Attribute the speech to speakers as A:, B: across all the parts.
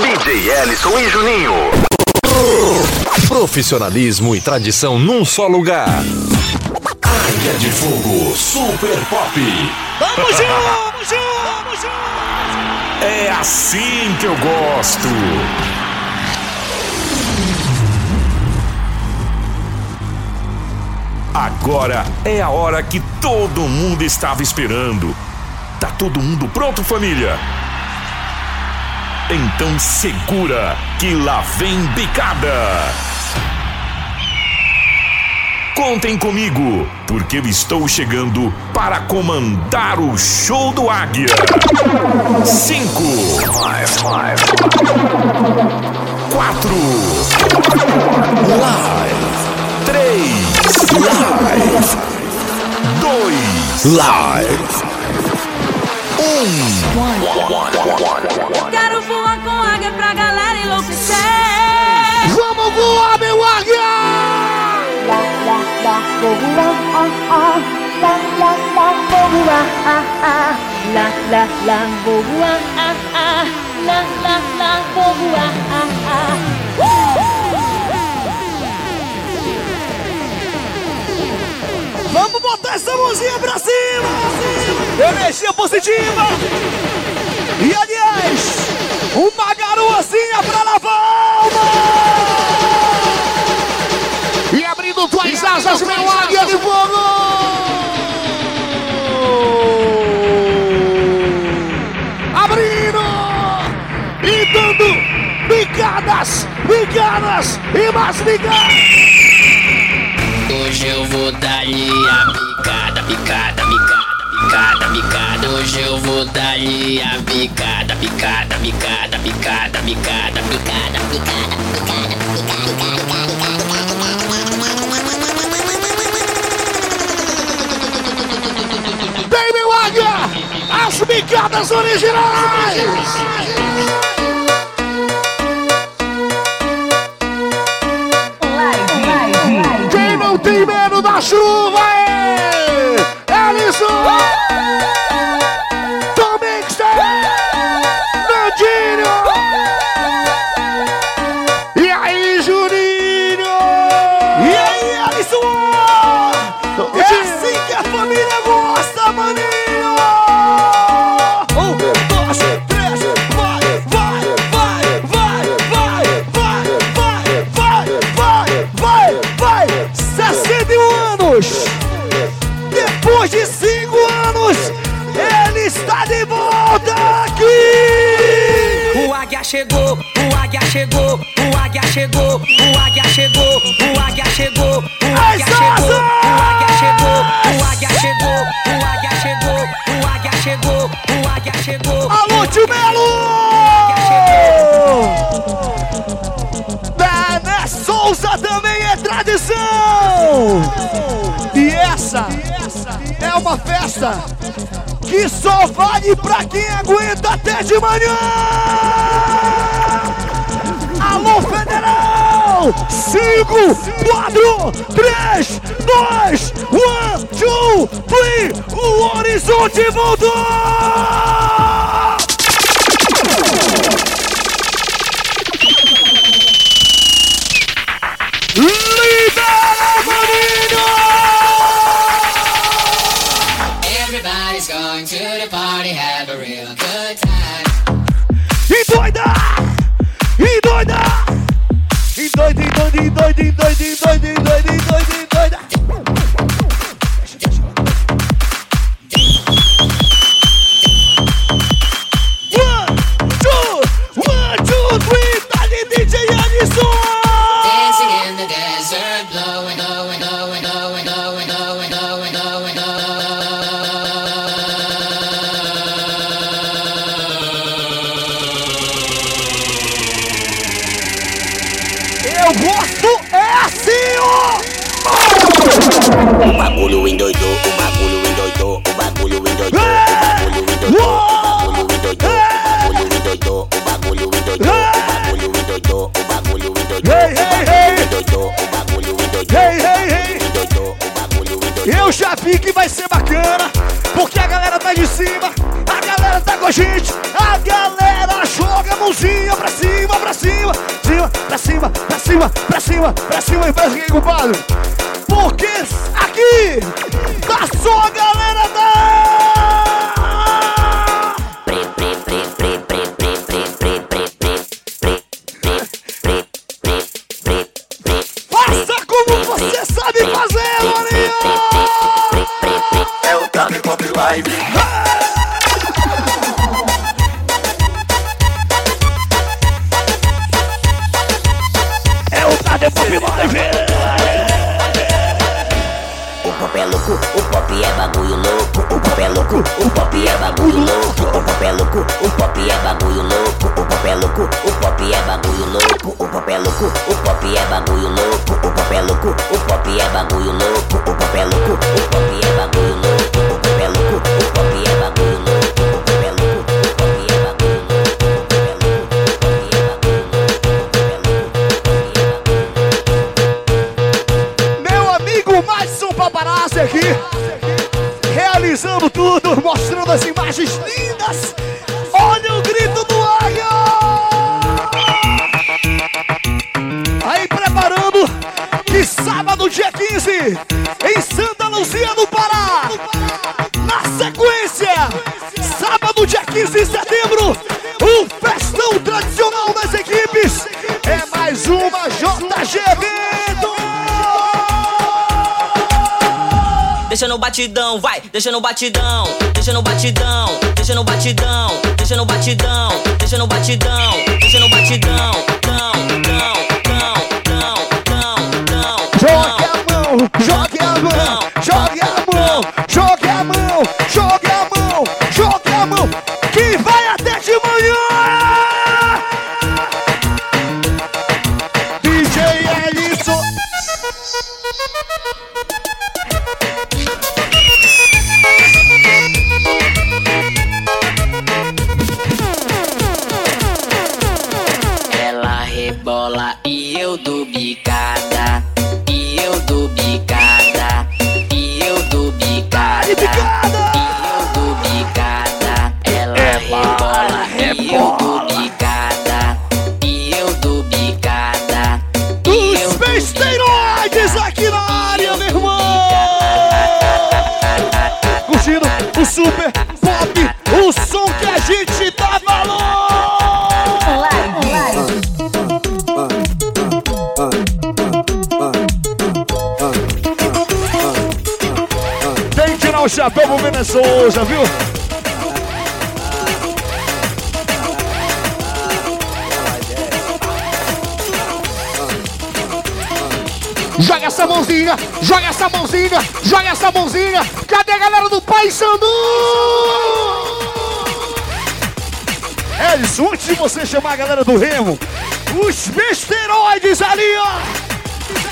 A: DJ Ellison e Juninho.
B: Profissionalismo e tradição num só lugar.
C: Águia de Fogo Super Pop.
D: Vamos junto, vamos junto.
C: É assim que eu gosto. Agora é a hora que todo mundo estava esperando. Tá todo mundo pronto, família? Então segura que lá vem bicada. Contem comigo, porque eu estou chegando para comandar o show do Águia. Cinco, quatro, live, três, live, dois, live, um.
E: Quero voar com águia pra galera enlouquecer.
D: Vamos voar, meu águia! Vamos botar essa mãozinha pra cima! Energia positiva! E aliás, uma garoazinha pra lavar! E abrindo tuas asas, meu águia de fogo! Abrindo! E dando picadas, picadas e mais picadas!
F: Hoje eu vou dar-lhe a picada, picada. Hoje eu vou dar-lhe a picada, picada, picada, picada, picada, picada, picada, picada,
D: Vem, meu águia! As picadas originais! Tem medo da chuva festa que só vale pra quem aguenta até de manhã! Alô, Federal! 5, 4, 3, 2, 1, 2, 3, o horizonte voltou! 19,
G: 19, 19. endoidou, o bagulho endoidou, o bagulho endoidou, o bagulho endoidou, o bagulho endoidou, o bagulho endoidou, o bagulho endoidou, o bagulho endoidou, o bagulho endoidou, o bagulho endoidou.
D: Eu já vi que vai ser bacana, porque a galera tá de cima, a galera tá com a gente, a galera joga a mãozinha pra cima,
H: pra cima, cima, pra cima, pra cima, pra cima, pra cima e
D: faz o que, compadre? Mostrando as imagens lindas. Olha o grito do águia! Aí preparando que sábado, dia 15, em Santa Luzia do Pará. Na sequência, sábado, dia 15 de setembro, o festão tradicional das equipes. É mais uma
F: Deixa no batidão, vai, deixa no batidão, deixa no batidão, deixa no batidão, deixa no batidão, deixa no batidão, deixa no batidão, dão, dão, dão, dão, dão, dão.
D: Jogue a mão, jogue a mão, pro Venezuela, viu? Joga essa mãozinha, joga essa mãozinha, joga essa mãozinha. Cadê a galera do Pai Sandu? Edson, antes de você chamar a galera do Remo, os besteroides ali, ó.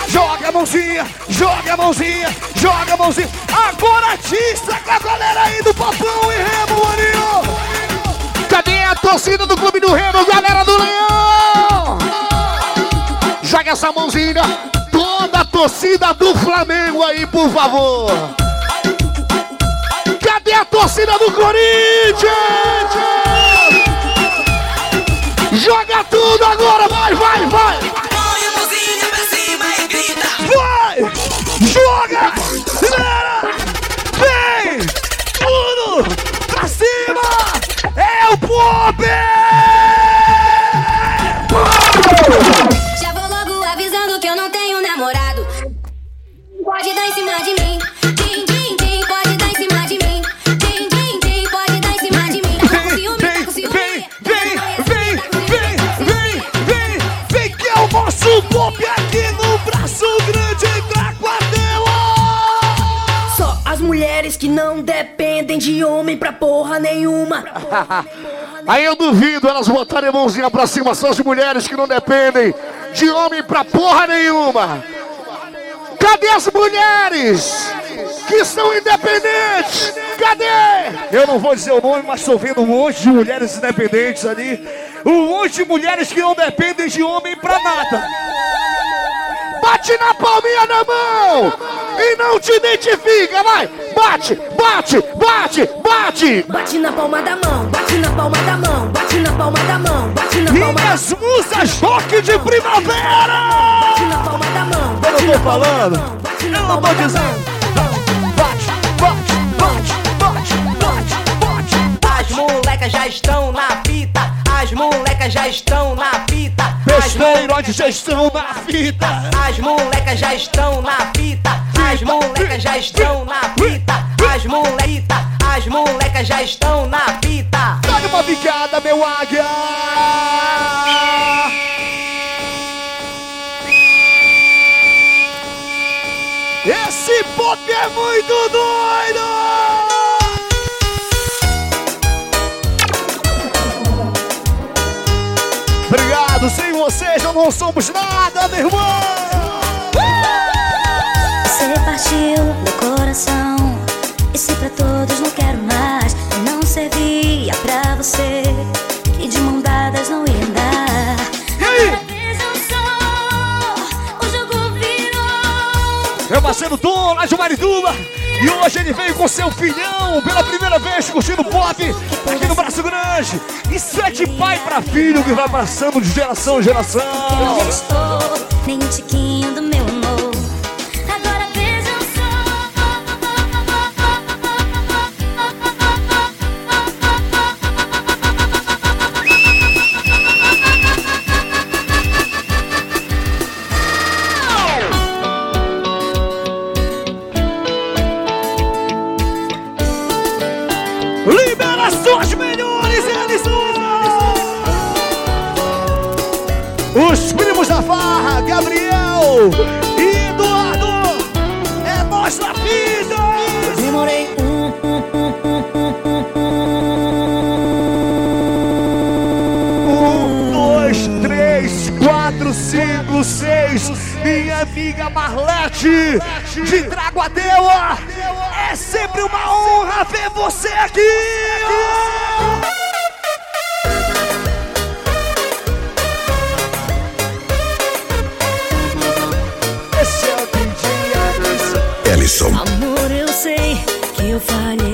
D: Joga a mãozinha, joga a mãozinha, joga a mãozinha. Agora atiça com a galera aí do Papão e Remo, maninho. Cadê a torcida do Clube do Remo, galera do Leão? Joga essa mãozinha. Toda a torcida do Flamengo aí, por favor. Cadê a torcida do Corinthians?
I: Mulheres que não dependem de homem pra porra nenhuma.
D: Aí eu duvido elas botarem a mãozinha pra cima, só as mulheres que não dependem de homem pra porra nenhuma. Cadê as mulheres que são independentes? Cadê? Eu não vou dizer o nome, mas estou vendo um monte de mulheres independentes ali. Um monte de mulheres que não dependem de homem pra nada. Bate na palminha da mão e não te identifica, vai! Bate, bate, bate, bate!
I: Bate na palma da mão, bate na palma da mão, bate na palma da mão, bate na palma da
D: Minhas As musas rock de primavera!
I: Na palma da mão.
D: Eu não tô falando, eu não tô dizendo. Bate, bate, bate, bate, bate, bate.
I: As molecas já estão na fita. As molecas já estão na fita.
D: Onde já estão na fita.
I: As molecas já estão na fita. As molecas já estão na fita. As moleita, as molecas já estão na fita.
D: Dá uma picada, meu águia! Esse pop é muito doido! Sem vocês já não somos nada, meu irmão!
E: Você partiu meu coração. E se pra todos não quero mais, não servia pra você. Que de mão dadas não ia andar.
D: E aí?
E: Eu.
D: Meu parceiro Dom, lá de Marituba. E hoje ele veio com seu filhão pela primeira vez curtindo pop aqui no Braço Grande. Isso é de pai pra filho que vai passando de geração em geração.
E: Já estou, nem tiquinho do meu
D: você aqui. Esse é o DJ Anderson.
E: Amor, eu sei que eu falhei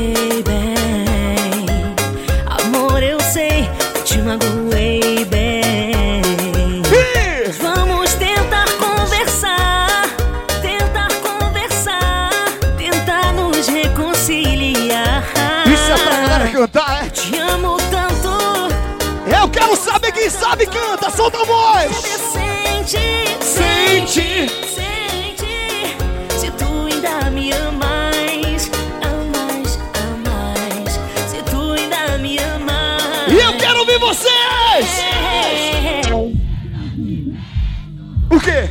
D: canta, solta a voz!
E: sente,
D: Sente.
E: sente. Se tu ainda me amas, amas, amas. Se tu ainda me amas.
D: E eu quero ouvir vocês! O quê?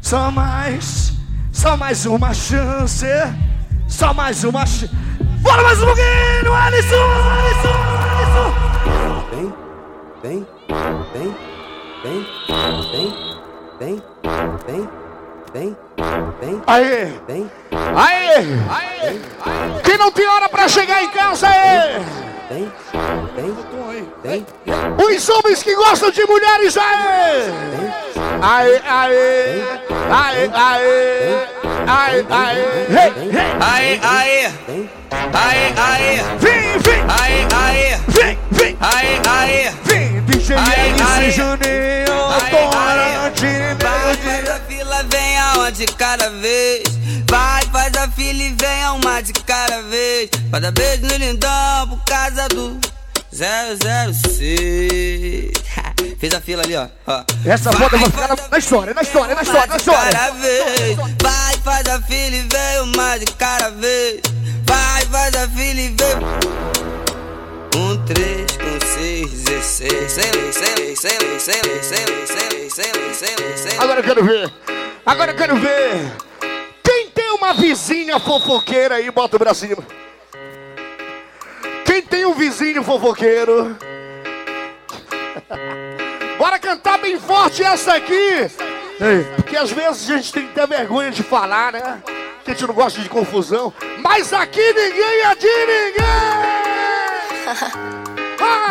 D: Só mais, só mais uma chance, só mais uma chance. Bora mais um pouquinho, Alisson, Alisson, Alisson.
G: Vem, vem, vem, vem, vem, vem, vem, vem, vem,
D: Aê,
G: vem,
D: aê, aê. Quem não tem hora pra chegar em casa é
G: vem, vem, vem,
D: os homens que gostam de mulheres, aê. Aê, aê, aê, aê, aê, aê. Hey, hey.
J: Aê, aê,
G: vem,
J: aê, aê,
D: Vem, vem,
J: aê, aê,
D: vem, vem.
J: aê, aê. Aê.
D: Juninho, Torante,
J: Vai, faz a fila, vem a uma de cada vez. Vai, faz a fila e vem a uma de cada vez. Vai dar beijo no lindão por causa do 006. Fez a fila ali, ó. ó.
D: Essa foto vai ficar na, na história, na história, na história, na história.
J: Cada vez. Vai, faz a fila e vem uma de cada vez. Vai, faz a fila e vem. Um, três,
D: Agora eu quero ver, agora eu quero ver. Quem tem uma vizinha fofoqueira aí, bota o. Quem tem um vizinho fofoqueiro? Bora cantar bem forte essa aqui. Porque às vezes a gente tem que ter vergonha de falar, né? Que a gente não gosta de confusão. Mas aqui ninguém é de ninguém!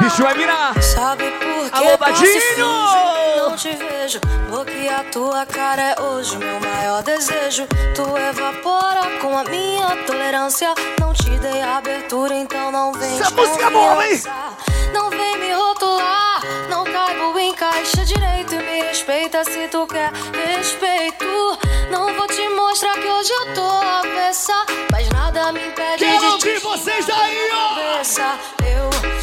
D: Bicho vai virar!
K: Sabe por que
D: Alô,
K: passo
D: Badinho!
K: Não te vejo, porque a tua cara é hoje meu maior desejo. Tu evapora com a minha tolerância. Não te dei abertura, então não vem.
D: Essa música é boa, hein?
K: Não vem me rotular, não caibo em caixa direito. E me respeita se tu quer respeito. Não vou te mostrar que hoje eu tô avessa. Mas nada me impede
D: Quero
K: de
D: ouvir
K: te
D: vocês aí, ó.
K: Eu.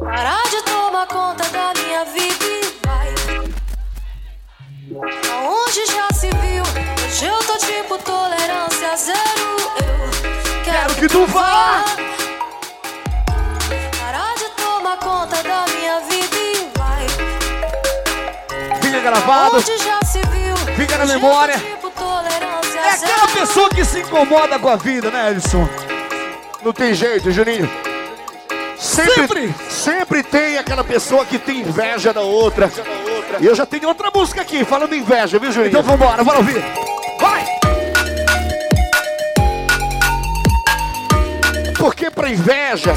K: Parar de tomar conta da minha vida e vai. Aonde já se viu? Hoje eu tô tipo tolerância zero. Eu quero,
D: que tu vá.
K: Parar de tomar conta da minha vida e vai.
D: Fica gravado.
K: Aonde já se viu?
D: Fica na memória.
K: tipo
D: É aquela pessoa que se incomoda com a vida, né, Edson?
L: Não tem jeito, Juninho. Sempre,
D: Sempre.
L: Sempre, tem aquela pessoa que tem inveja da outra.
D: E eu já tenho outra música aqui, falando inveja, viu, Juninho? Então vambora, bora ouvir. Vai!
L: Porque pra inveja,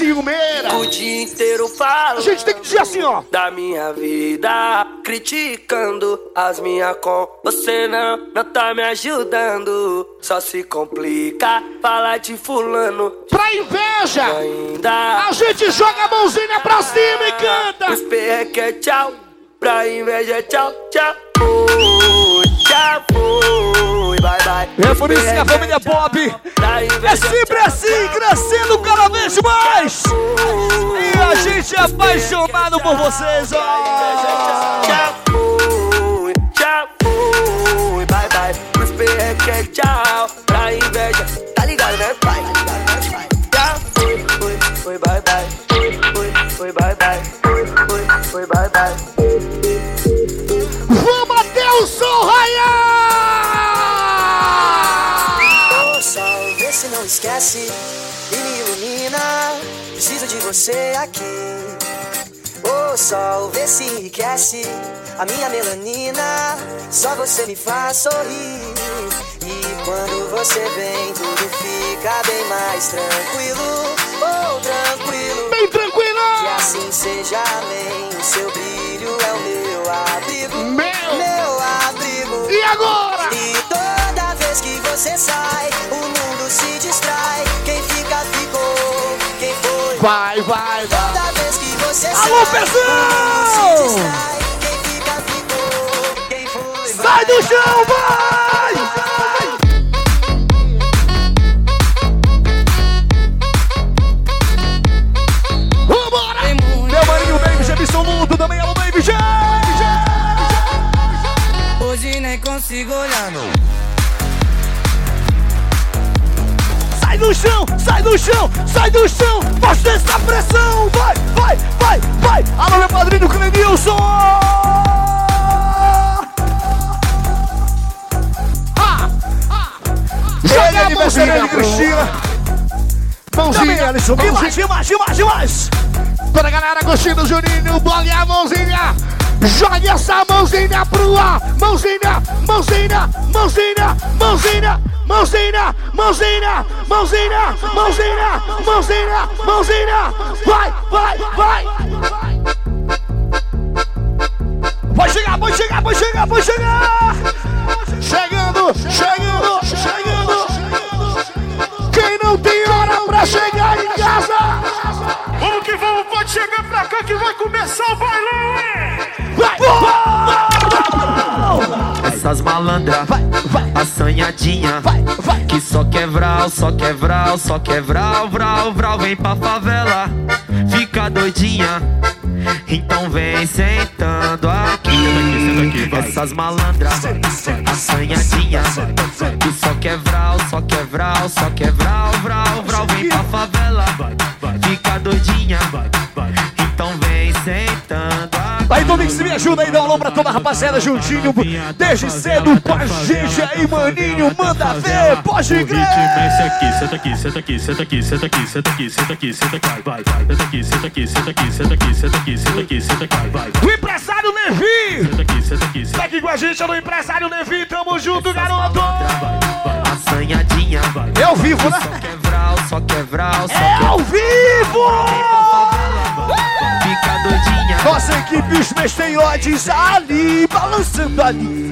L: ciumeira,
A: O dia inteiro falo
L: a gente tem que dizer assim, ó.
A: da minha vida, criticando as minhas com. Você não, não tá me ajudando. Só se complica falar de fulano.
L: Pra inveja,
A: Ainda
L: a gente joga a mãozinha pra cima e canta.
A: Os é tchau, pra inveja é tchau, tchau. Tchau, fui, bye bye.
D: É por isso que a família Bob é sempre assim, crescendo cada vez mais. E a gente é apaixonado por vocês, ó.
A: Tchau, fui, tchau, fui, bye bye. Os perreque é tchau, pra inveja. Tá ligado, né, pai? Tchau, fui, fui, fui, bye bye. Fui, fui, fui, bye bye. Fui, fui, fui, bye bye.
L: Vamos até o sol
M: esquece e me ilumina. Preciso de você aqui. Ô sol, vê se enriquece a minha melanina. Só você me faz sorrir. E quando você vem, tudo fica bem mais tranquilo. Oh, tranquilo.
L: Bem tranquilo!
M: Que assim seja, amém. O seu brilho é o meu abrigo.
L: Meu.
M: Meu abrigo.
L: E agora?
M: E fica, ficou. Quem foi? Sai
D: do chão, vai!
L: Vambora!
D: Meu maninho Baby Jefferson Luto também, alô Baby J!
I: Hoje nem consigo olhar, não.
D: Do chão, sai do chão, sai do chão, mostra essa pressão, vai, vai, vai, vai! Alô, meu padrinho Clenilson!
L: Joga
D: aniversário
L: mãozinha
D: de Cristina.
L: Mãozinha.
D: Alisson,
L: E
D: demais, demais, demais!
L: Toda a galera curtindo o Juninho, bogue a mãozinha. Jogue essa mãozinha pro ar. Mãozinha, mãozinha, mãozinha, mãozinha, mãozinha, mãozinha, mãozinha, mãozinha, mãozinha, mãozinha. Vai, vai, vai.
D: Pode chegar, pode chegar, pode chegar, pode chegar!
L: Chegando, chegando, chegando. Quem não tem hora pra chegar em casa?
C: Vamos que vamos, pode chegar pra cá que vai começar o bailão, hein?
L: Vai,
N: Essas malandras, assanhadinha. Vai, vai. Que só quebral, só quebral, só quebral, vral, vral, vem pra favela, fica doidinha. Então vem sentando aqui, senta aqui, senta aqui essas malandras, assanhadinha. Que só quebral, só quebral, só quebral, vral, vral, vem pra favela, fica doidinha. Então vem sentando.
D: Aí, Domingos, me ajuda aí, dá um alô pra toda a rapaziada juntinho, desde cedo com a gente aí, maninho, manda ver, pode crer!
O: Senta aqui, senta aqui, senta aqui, senta aqui, senta aqui, senta aqui, senta aqui, senta aqui, vai, vai, senta aqui, senta aqui, senta aqui, senta aqui, senta aqui, senta aqui, senta aqui, vai,
D: O empresário Levi!
O: senta aqui, senta aqui,
D: Tá aqui com a gente, é o empresário Levi, tamo junto, garoto!
N: assanhadinha.
D: É ao vivo, né?
N: Só quer vral, só quer vral, só
D: É
N: quer
D: ao vivo!
N: Doidinha.
D: Nossa equipe, os mesteiotes ali, balançando ali.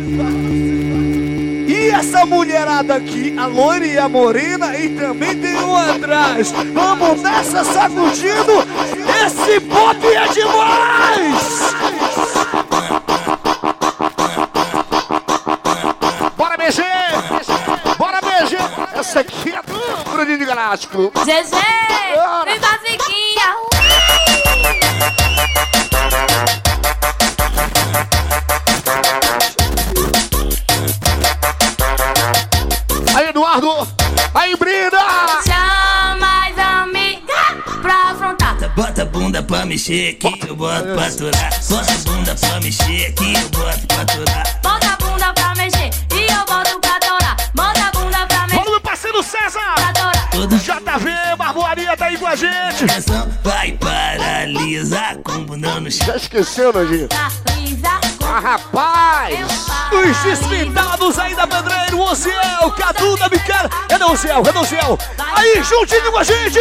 D: E essa mulherada aqui, a loira e a morena, e também tem um atrás. Vamos nessa sacudindo, esse pop é demais!
L: Bora mexer! Bora mexer! Essa aqui é do Bruninho Galáctico.
K: GG, vem basiquinha.
L: Aí, Eduardo! Aí, Brida!
K: Chama as amigas pra afrontar.
P: Bota a bunda pra mexer aqui, eu boto pra aturar. Bota a bunda pra mexer aqui, eu boto pra aturar.
L: Gente!
P: Vai paralisar com bunda no chão.
L: Já esqueceu, Nojinho?
K: Lisa,
L: Ah, rapaz!
D: Os desfindados aí da Pedreiro, Ociel, Cadu da Bicara. Cadê o Ociel? Cadê o Ociel? Aí, juntinho com a gente!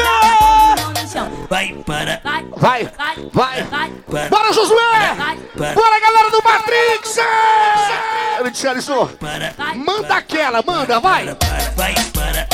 P: Vai para,
K: Vai,
L: Vai,
K: vai,
L: vai!
K: vai.
P: para,
L: Bora, Josué! Bora, galera do Matrix! Ele disse, Alisson, manda aquela, manda, vai!
P: vai para,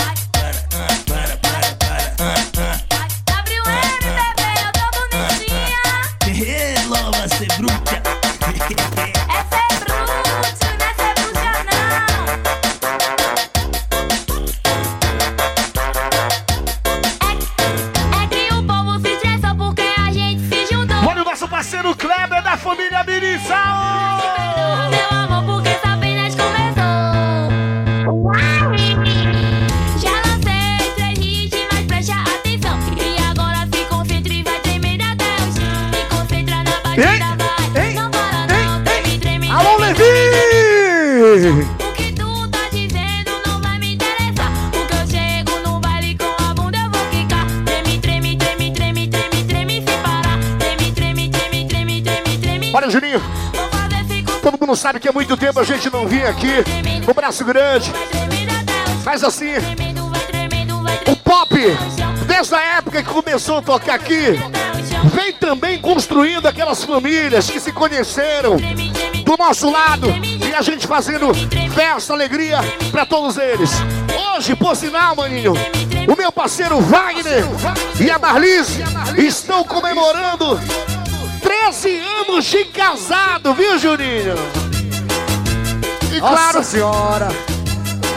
L: mundo sabe que há muito tempo a gente não vinha aqui no Braço Grande.
K: o.
L: Mas assim, o pop, desde a época que começou a tocar aqui,
K: o
L: vem também construindo aquelas famílias que se conheceram do nosso lado e a gente fazendo festa, alegria pra todos eles. Hoje, por sinal, maninho, o meu parceiro Wagner e a Marlise estão comemorando 13 anos de casado, viu, Juninho? E
D: Nossa
L: claro,
D: senhora!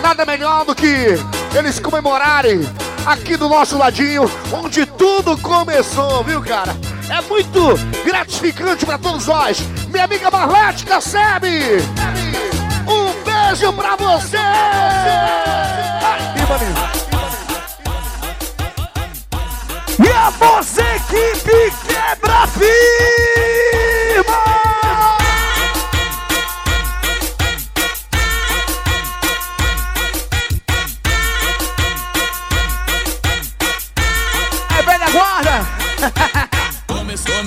L: nada melhor do que eles comemorarem aqui do nosso ladinho, onde tudo começou, viu, cara? É muito gratificante pra todos nós. Minha amiga Marlete Cassebe, um beijo pra você!
D: E a vossa equipe quebra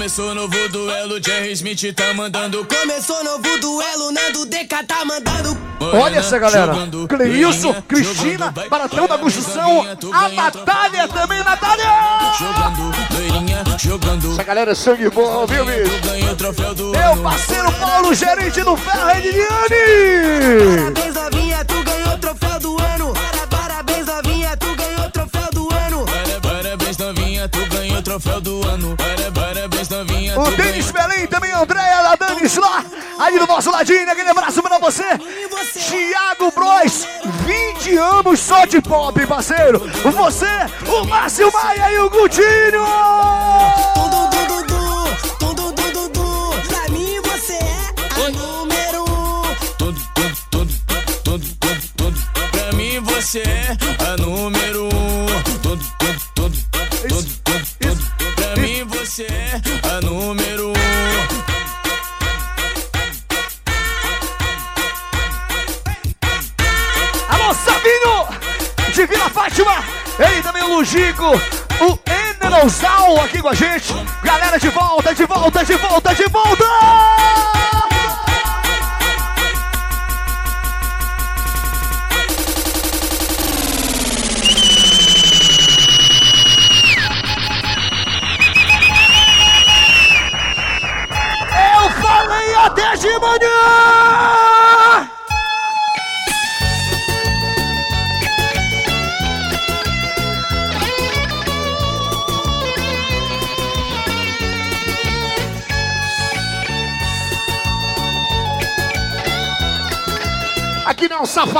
Q: Começou, novo duelo, Jerry Smith tá mandando.
I: Começou novo duelo, Nando DK tá mandando.
D: Olha essa galera! Cleilson, Cristina, Baratão da Construção, a Natália também, Natália!
Q: Jogando, loirinha, jogando.
L: Essa galera é sangue bom, viu, bicho?
Q: Ganhei o troféu do
D: Meu parceiro Paulo, gerente do Ferro, Ediliane!
I: Parabéns, novinha, tu ganhou o troféu do ano. O troféu do ano.
Q: Para- Parabéns, novinha, O
D: Denis. Belém, também Andréia da Danis lá, aí do nosso ladinho, aquele abraço pra você. Tiago Bros, 20 anos só de pop, parceiro. Você, o Márcio Maia e o Gutinho.
I: Tudo, tudo, tudo, tudo, tudo, tudo. Pra mim você é a número um.
Q: Tudo, tudo, tudo, tudo, tudo, tudo. Pra mim você é a número a número um.
D: Alô, Sabinho, de Vila Fátima. Ele também, o Lugico, o Enerosal aqui com a gente. Galera, de volta, de volta, de volta, de volta.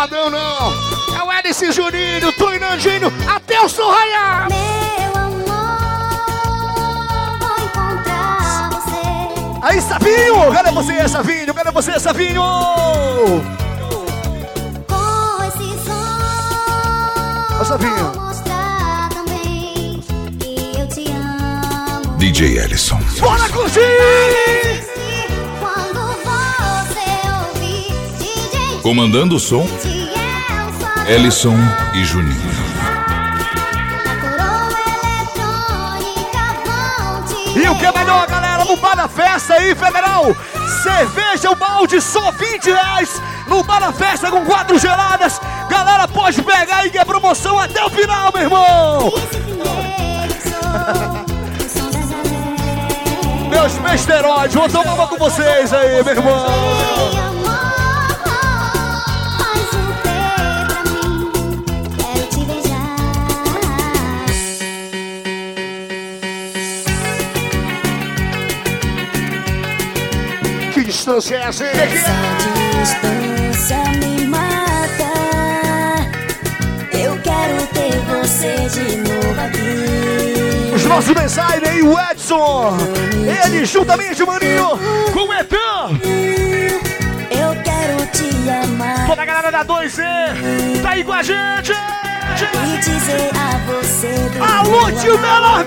L: Que não é safadão, não. O Edson Juninho, tu e Nandinho, até o raiar.
E: Meu amor, vou encontrar você.
D: Aí, Savinho! Cadê você, Savinho? Cadê você, Savinho?
E: Com esse som,
D: Ô, Savinho.
E: vou mostrar também que eu te amo.
C: DJ Ellison.
D: Bora curtir!
C: Comandando o som, Ellison e Juninho.
D: E o que é melhor, galera? No bar da festa aí, federal! Cerveja, o balde, só 20 reais no bar da festa com quatro geladas. Galera, pode pegar aí que é promoção até o final, meu irmão! Meus besteróides, vou tomar uma com vocês aí, meu irmão!
L: Distância é essa, hein?
E: Essa distância me mata. Eu quero ter você de novo aqui.
D: Os nossos mensais aí, o Edson! Ele juntamente, maninho, com o Etan!
E: Eu quero te amar.
D: Toda a galera da 2E, tá aí com a gente!
E: E dizer a você do
D: Alô, tio
E: amor.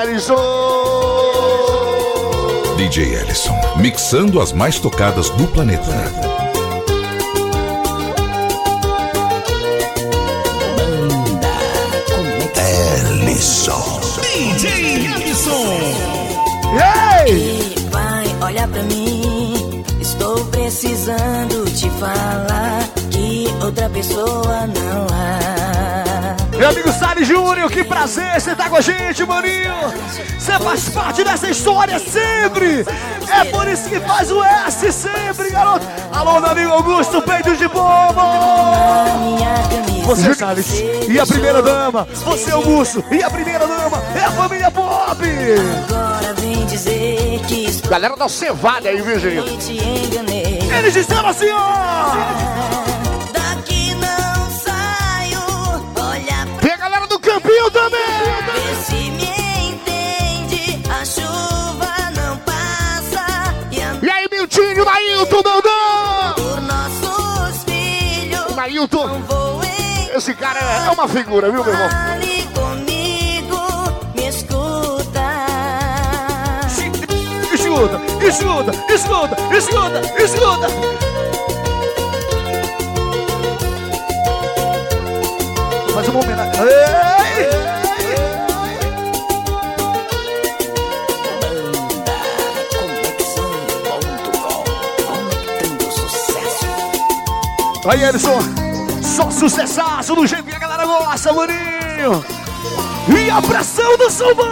L: Ellison.
C: DJ Ellison, mixando as mais tocadas do planeta. Ellison.
Q: DJ Ellison.
D: Ei!
I: Vai, olha pra mim. Estou precisando te falar que outra pessoa não há.
D: Sari Júnior, que prazer você tá com a gente, maninho! Você faz parte dessa história sempre! É por isso que faz o S sempre, garoto! Alô, meu amigo Augusto, peito de bomba! Você, Salles, e a primeira dama, você, Augusto, e a primeira dama, é a família Pop!
I: Agora vem dizer que estou
L: Galera da Cevada aí, viu, gente?
I: te enganei.
D: Eles disseram assim, ó!
L: Esse cara é é uma figura, viu, meu irmão?
I: Fale comigo, me escuta.
D: Escuta, escuta, escuta, escuta, escuta! Faz uma homenagem. Ei! Aí, Edson, só sucessaço do jeito que a galera gosta, maninho! E a pressão do Sambão!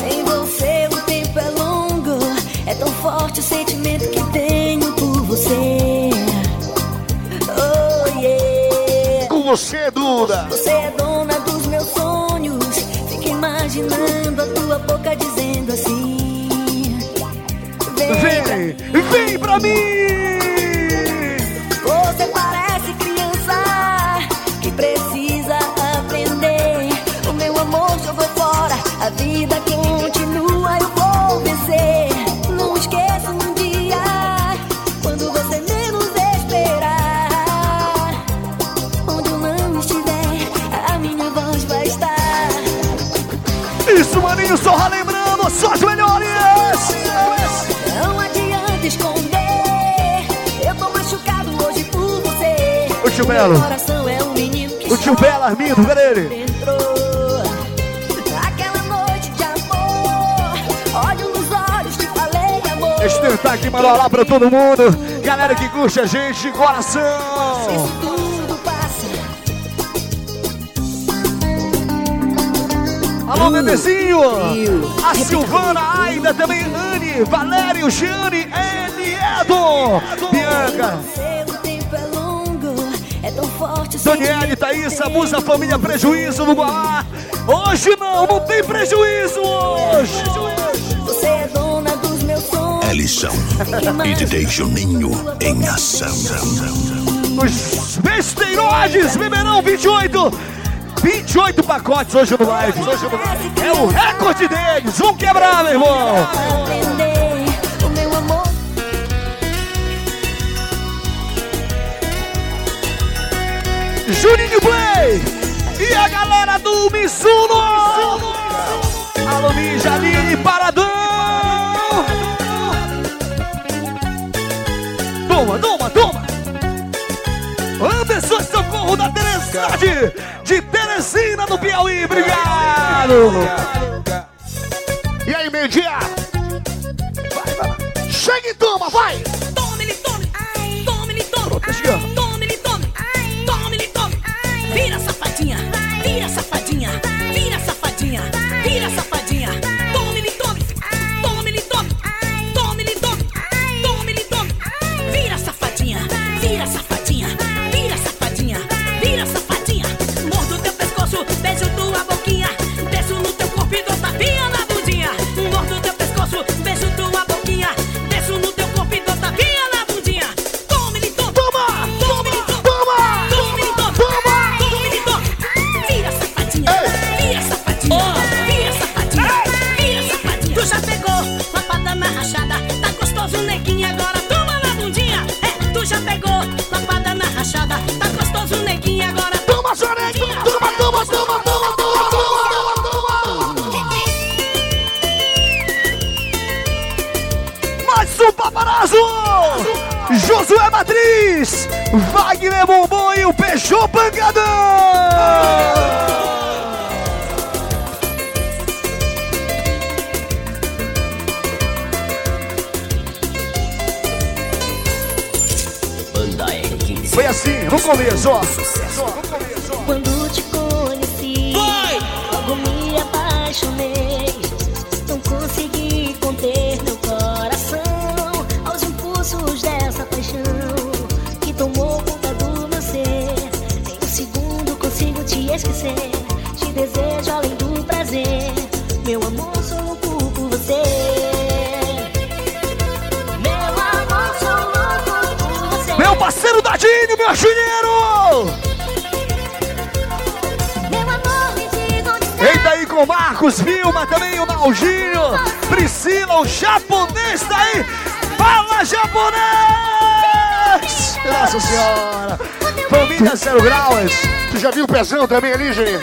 E: Sem você o tempo é longo, é tão forte o sentimento que tenho por você. Oh yeah.
L: Com você, Duda!
E: Você é dona dos meus sonhos. Fico imaginando a tua boca dizendo assim.
D: Vem, vem pra mim! Só as melhores!
E: Não adianta esconder, eu tô machucado hoje por você.
D: O tio Belo.
E: Meu coração é um menino que
D: O tio Belo Armindo, cadê ele?
E: entrou. Aquela noite de amor, olho nos olhos, te falei amor.
D: Deixa eu tentar aqui mandar lá pra todo mundo. Galera que curte a gente de coração. Alô, bebezinho! A Silvana, Aida, também Anne, Valério, Gianni, N, Edo, Bianca,
E: é longo, é tão forte. o
D: Daniele, Thaís, Musa, Família Prejuízo no Guará. Hoje não, não tem prejuízo hoje!
E: Você é dona dos meus sonhos.
R: É lição. E DJ Juninho em ação.
D: Os besteirodes, Beberão 28. 28 pacotes hoje no live. É o recorde deles. Vamos quebrar, meu irmão. Juninho Play e a galera do Missuno. Alô, Mijaline Paradão. Toma, toma, toma. Anderson Socorro da De Teresina do Piauí. Obrigado.
L: E aí, meio-dia? Chega e toma, vai!
D: Wagner Bombom e o Peugeot Pancadão! Foi assim, no começo, ó.
E: Quando te conheci, logo me apaixonei. Esquecer. Te desejo além do prazer. Meu amor, sou louco por você. Meu amor, sou louco por você.
D: Meu parceiro Dadinho, meu
E: está.
D: Eita aí com Marcos, Vilma, também o Naldinho, Priscila, o japonês tá aí! Fala, japonês! Nossa senhora! Família Zero Graus!
L: Já viu o pezão também ali, Juninho?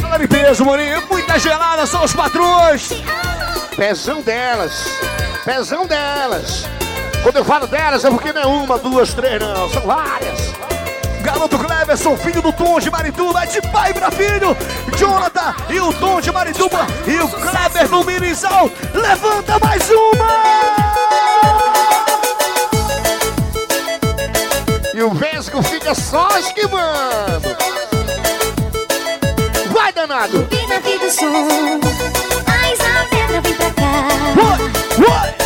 D: Fala de peso, Morinho! Muita gelada, são os patrões!
L: Pezão delas. Pezão delas. Quando eu falo delas é porque não é uma, duas, três, não. São várias.
D: Garoto Cleverson, filho do Tom de Marituba, de pai pra filho! Jonathan e o Tom de Marituba e o Kleber do Mirizal, levanta mais uma!
L: O Vesgo fica só esquivando. Vai, danado.
E: Rubina, vida e som. Mais a pedra, vem pra cá.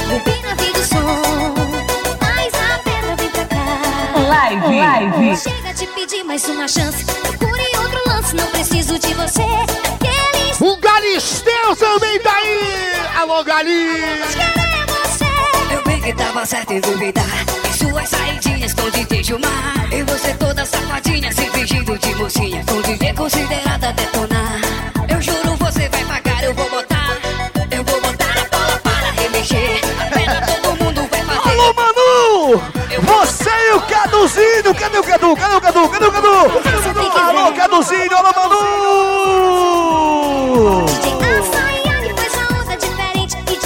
E: Rubina, vida e som. Mais a pedra, vem pra cá.
I: Live, live.
E: Chega de pedir mais uma chance. Procure outro lance, não preciso de você. Aqueles
L: O Galisteu também tá aí. Alô, Gali.
E: querem você.
I: Eu bem que tava certo em duvidar Em suas saidinhas com de Gilmar E você toda safadinha se fingindo de mocinha Com de considerada detonar Eu juro você vai pagar, eu vou botar Eu vou botar a bola para remexer A pena todo mundo vai fazer
D: Alô, Manu! Você e o Caduzinho! Cadê o Cadu? Cadê o Cadu? Cadê o Cadu? Alô, Caduzinho! Alô, Manu!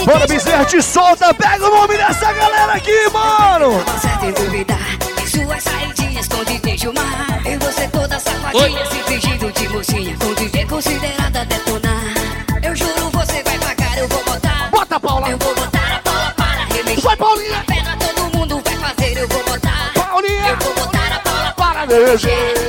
D: Bora, Bezerra, te solta! Pega o nome dessa galera aqui, mano!
I: Tava certo em duvidar Novinha se fingido de mocinha Com dizer considerada detonar Eu juro, você vai pagar, eu vou botar.
L: Bota, Paula!
I: Eu vou botar a Paula para remexer.
L: Vai, Paulinha!
I: Pedra todo mundo
D: vai fazer, eu
S: vou botar. Paulinha!
D: Eu vou botar a Paula para remexer.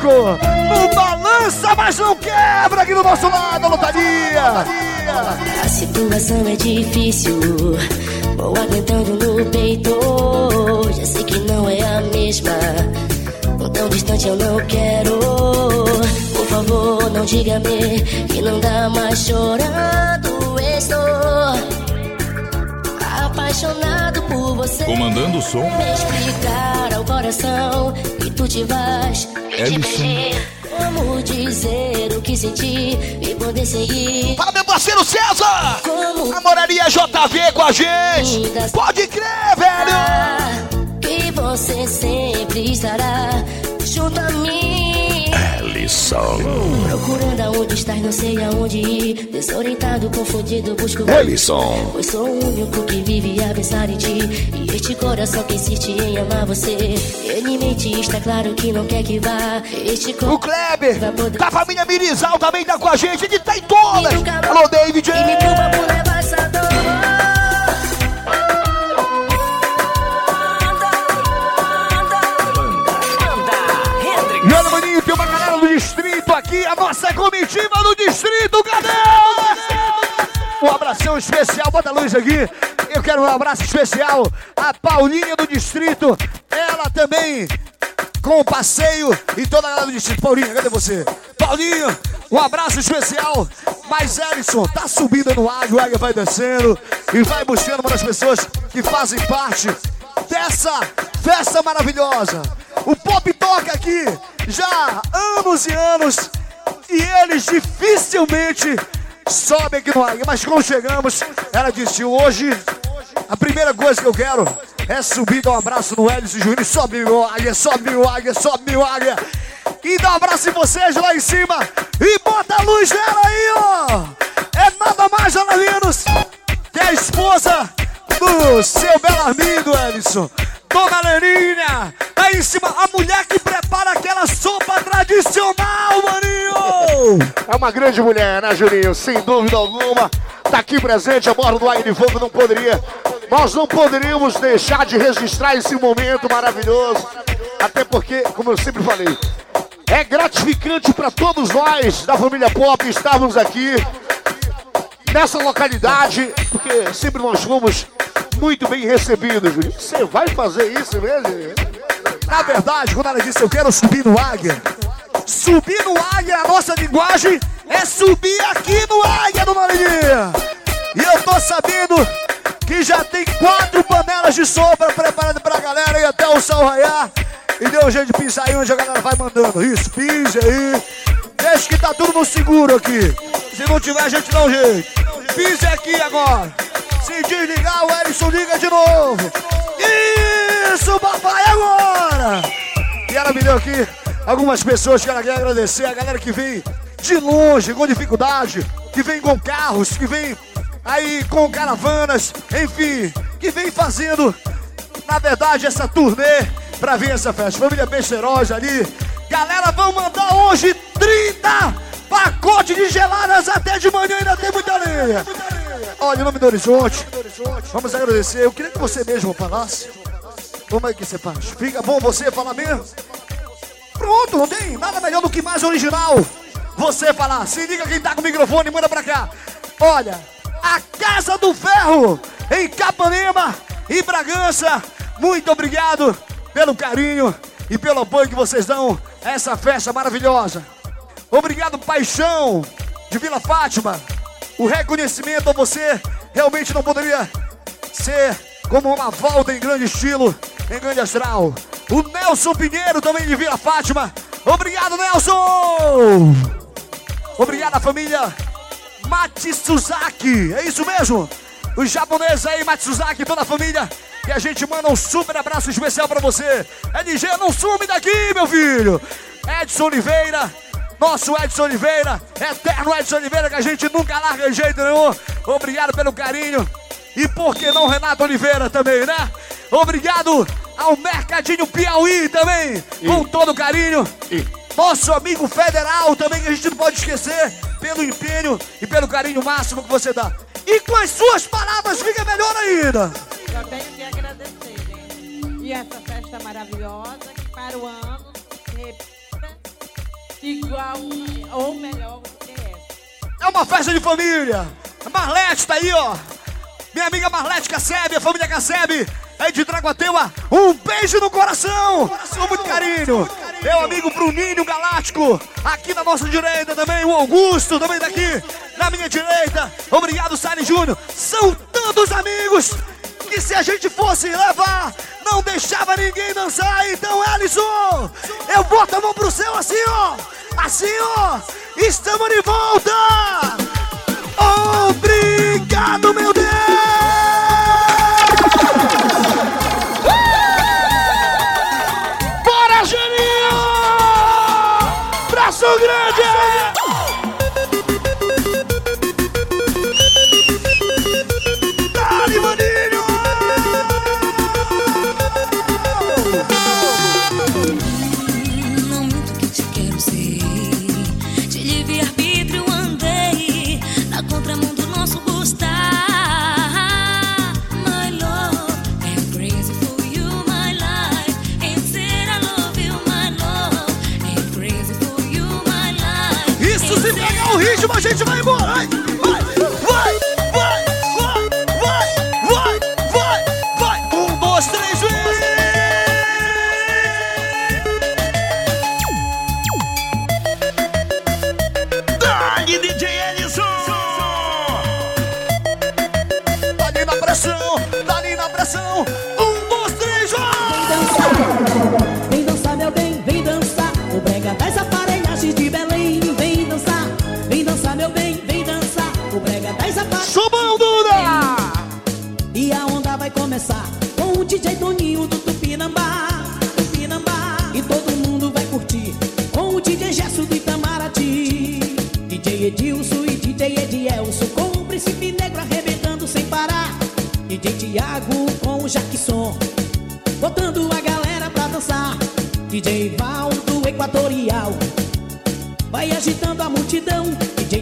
D: Leleco! Não balança, mas não quebra aqui do nosso lado, lotaria!
E: A situação é difícil, vou aguentando no peito. Já sei que não é a mesma, tão distante eu não quero. Por favor, não diga-me que não dá mais chorando. Estou apaixonado você.
T: Comandando o som.
E: Me explicar ao coração que tu te vais.
T: Ellison.
E: Como dizer o que senti e poder seguir.
D: Fala, meu parceiro César! A Moraria JV com a gente! Pode crer, velho!
E: Que você sempre estará junto a mim.
C: Ellison.
E: Procurando aonde estás, não sei aonde ir. Desorientado, confundido, busco.
C: Ellison.
E: Pois sou o único que vive a pensar em ti. E este coração que insiste em amar você. Ele mente, está claro que não quer que vá. Este
D: O Kleber, da família Mirizal também tá com a gente, ele tá em todas! Alô, David!
E: E me
D: a nossa comitiva do distrito, cadê? Um abração especial, bota a luz aqui. Eu quero um abraço especial a Paulinha do distrito, ela também com o passeio e toda a galera do distrito. Paulinha, cadê você? Paulinho, um abraço especial. Mas Ellison, tá subindo no águia, o águia vai descendo e vai buscando uma das pessoas que fazem parte dessa festa maravilhosa. O pop toca aqui já há anos e anos e eles dificilmente sobem aqui no águia. Mas quando chegamos, ela disse: hoje a primeira coisa que eu quero é subir, dar um abraço no Hélice Júnior. Sobe o águia, sobe o águia, sobe o águia. E dá um abraço em vocês lá em cima. E bota a luz dela aí, ó. É nada mais, nada que a esposa do seu Belarmindo, Ellison. Dona Leninha, tá em cima, a mulher que prepara aquela sopa tradicional, maninho! É uma grande mulher, né, Juninho? Sem dúvida alguma. Tá aqui presente a bordo do de Fogo, não poderia. Nós não poderíamos deixar de registrar esse momento maravilhoso. Até porque, como eu sempre falei, é gratificante para todos nós da família Pop estarmos aqui nessa localidade, porque sempre nós fomos muito bem recebidos. Você vai fazer isso mesmo? Na verdade, quando ela disse eu quero subir no águia, subir no águia, a nossa linguagem é subir aqui no águia, dona Leninha. E eu tô sabendo que já tem quatro panelas de sopa preparadas pra galera e até o sol raiar. E deu um jeito de pisar aí onde a galera vai mandando. Isso, pise aí. Deixa que tá tudo no seguro aqui. Se não tiver, a gente dá um jeito. Pise aqui agora. Se desligar, o Ellison liga de novo. Isso, papai, agora! E ela me deu aqui algumas pessoas que ela quer agradecer. A galera que vem de longe, com dificuldade, que vem com carros, que vem aí com caravanas, enfim, que vem fazendo, na verdade, essa turnê pra vir essa festa. Família Besterosa ali. Galera, vão mandar hoje 30 pacotes de geladas até de manhã, ainda tem muita lenha. Olha, em nome do Horizonte, vamos agradecer. Eu queria que você mesmo falasse. Como é que você faz? Fica bom você falar mesmo? Pronto, não tem nada melhor do que mais original. Você falar, se liga quem tá com o microfone, manda pra cá. Olha, a Casa do Ferro, em Capanema e Bragança. Muito obrigado pelo carinho e pelo apoio que vocês dão a essa festa maravilhosa. Obrigado, Paixão, de Vila Fátima. O reconhecimento a você realmente não poderia ser como uma volta em grande estilo, em grande astral. O Nelson Pinheiro, também de Vila Fátima. Obrigado, Nelson! Obrigado, família Matsuzaki. É isso mesmo? Os japoneses aí, Matsuzaki, toda a família. E a gente manda um super abraço especial pra você. LG, não sume daqui, meu filho. Edson Oliveira, nosso Edson Oliveira, eterno Edson Oliveira, que a gente nunca larga de jeito nenhum. Obrigado pelo carinho. E por que não Renato Oliveira também, né? Obrigado ao Mercadinho Piauí também, com todo carinho. Nosso amigo federal também, que a gente não pode esquecer, pelo empenho e pelo carinho máximo que você dá. E com as suas palavras fica melhor ainda.
U: Só tenho que agradecer, né? E essa festa maravilhosa que para o ano se repita igual ou melhor do que essa.
D: É uma festa de família. A Marlete tá aí, ó. Minha amiga Marlete Cassebe, a família Cassebe, aí de Draguateua. Um beijo no coração. Com muito carinho. Meu amigo Bruninho Galáctico, aqui na nossa direita também. O Augusto também daqui, na minha direita. Obrigado, Sally Júnior. São tantos amigos que se a gente fosse levar, não deixava ninguém dançar. Então, Alisson, eu boto a mão pro céu assim, ó. Assim, ó. Estamos de volta. Obrigado, meu Deus. Bora, Juninho! Braço grande! Pegar o ritmo, a gente vai embora! Vai,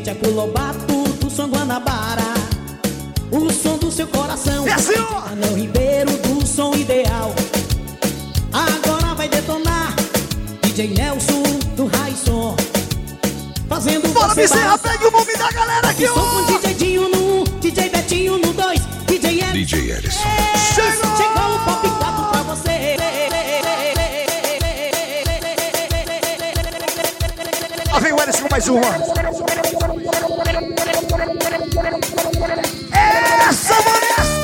V: Tiago Lobato do São Guanabara, o som do seu coração.
D: É assim, o
V: Ellison
D: com mais uma. Essa, mano!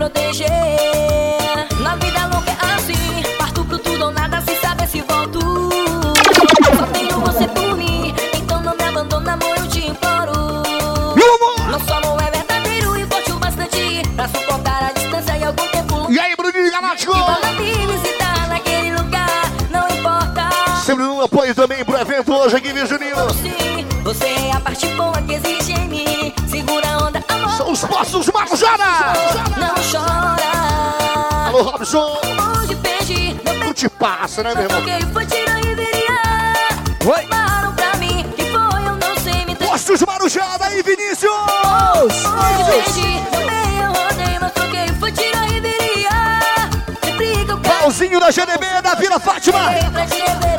E: Proteger. Na vida louca é assim, parto pro tudo ou nada, sem saber se volto. Só tenho você por mim, então não me abandona, amor, eu te imploro. Nosso amor é verdadeiro e forte o bastante pra suportar a distância e algum tempo.
D: E aí, Bruninho Galáctico?
E: Não.
D: Sempre no apoio também pro evento hoje aqui, viu, Robson!
E: Hoje perdi.
D: Não te passa, né, meu irmão?
E: Porque foi e viria.
D: Oi?
E: Falaram pra mim que foi, eu não sei me
D: Postos Marujara aí, Vinícius!
E: Hoje perdi. Eu rodei, mas troquei. Foi tira e viria. Sempre que eu quero.
D: Pauzinho da GDB da Vila Fátima! E também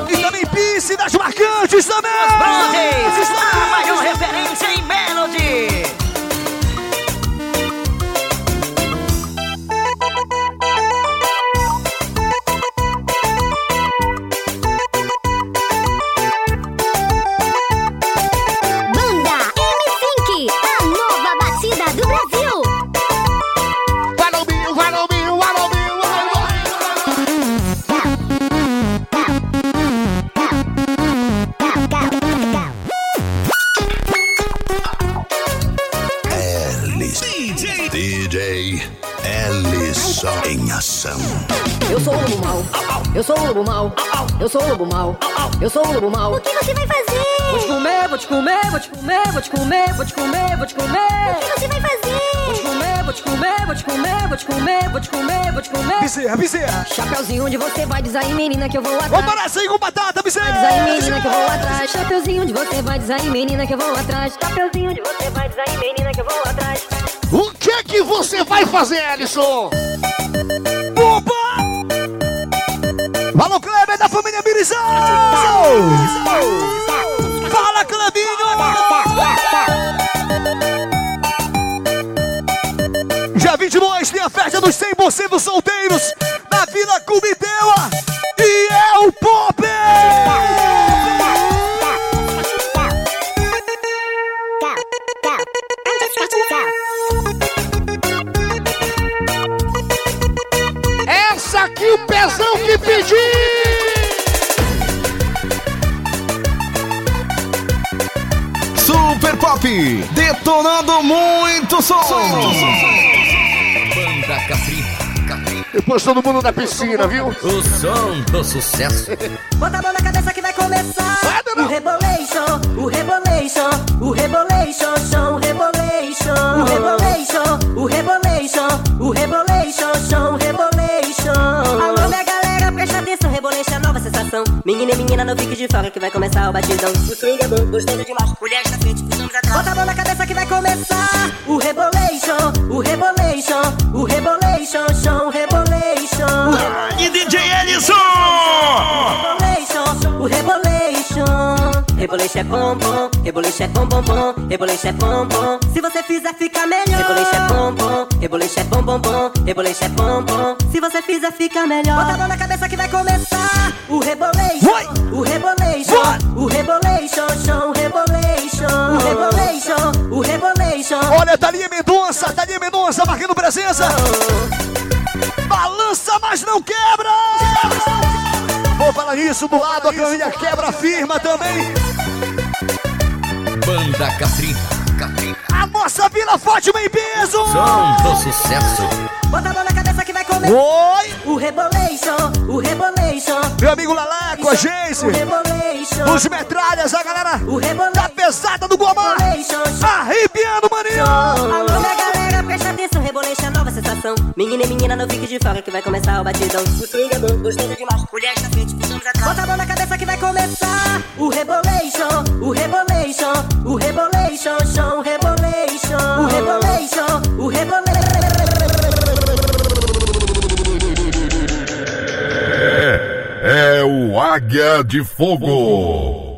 W: Eu sou o lobo mal. Eu sou o lobo mal. Eu sou o lobo mal. Eu sou o lobo mal.
X: O que você vai fazer?
W: Vou te comer, vou te comer, vou te comer, vou te comer, vou te comer, vou te comer.
X: O que você vai fazer?
W: Vou te comer, vou te comer, vou te comer, vou te comer, vou te comer, vou te comer.
D: Bezerra, bezerra.
W: Chapeuzinho onde você vai, diz aí menina que eu vou atrás.
D: Vamos para assim com batata,
W: Diz aí
D: bezerra!
W: menina que eu vou atrás. Chapeuzinho onde você vai, diz aí menina que eu vou atrás. Chapeuzinho onde você vai, diz aí menina que eu vou atrás.
D: O que é que você vai fazer, Ellison? Opa! Alô, Kleber da família Mirizão! Fala, Clebinho! Dia 22 tem a festa dos 100% solteiros na Vila Cubiteua
C: Detonando muito som.
Q: Banda.
D: Depois todo mundo na piscina, viu?
Q: O som do sucesso.
V: Bota a mão na cabeça que vai começar O rebolation, o rebolation, o rebolation, chão, rebolation O rebolation, o rebolation, o rebolation, chão, rebolation sensação Menina e menina, não fique de fora que vai começar o batidão. O swing é bom, gostei demais, mulheres na frente, pisamos atrás. Bota a mão na cabeça que vai começar O rebolation, o rebolation, o rebolation, chão, rebolation Rebolation é bom, bom, Rebolation é bom, bom, Rebolation é bom. Se você fizer, fica melhor. Rebolation é bom, bom, Rebolation é bom, bom, Rebolation é bom. Se você fizer, fica melhor. Bota a mão na cabeça que vai começar. O Rebolation, o Rebolation, o Rebolation, chão, Rebolation. O Rebolation, o Rebolation.
D: Olha, Thalia Mendonça, Thalia Mendonça marcando presença. Balança, mas não quebra! Vou falar nisso, do lado a família quebra firma também.
Q: Banda Catrina. Catrina.
D: A nossa Vila Fátima em peso!
Q: Som do sucesso.
V: Bota a mão na cabeça
D: Oi!
V: O Rebolation, o Rebolation.
D: Meu amigo Laleco, a Geise,
V: O Rebolation.
D: os metralhas, a galera
V: O Rebolation.
D: da pesada do Guamá. Arrepiando, maninho!
V: Alô, minha galera, presta atenção, rebolation é nova sensação. Menina e menina, não fique de fora que vai começar o batidão. O swing é bom, demais. Mulheres na frente, pisamos atrás. Bota a mão na cabeça que vai começar. O rebolation, o rebolation, o rebolation, chão, rebolation. O rebolation, o rebolation.
Y: É o Águia de Fogo.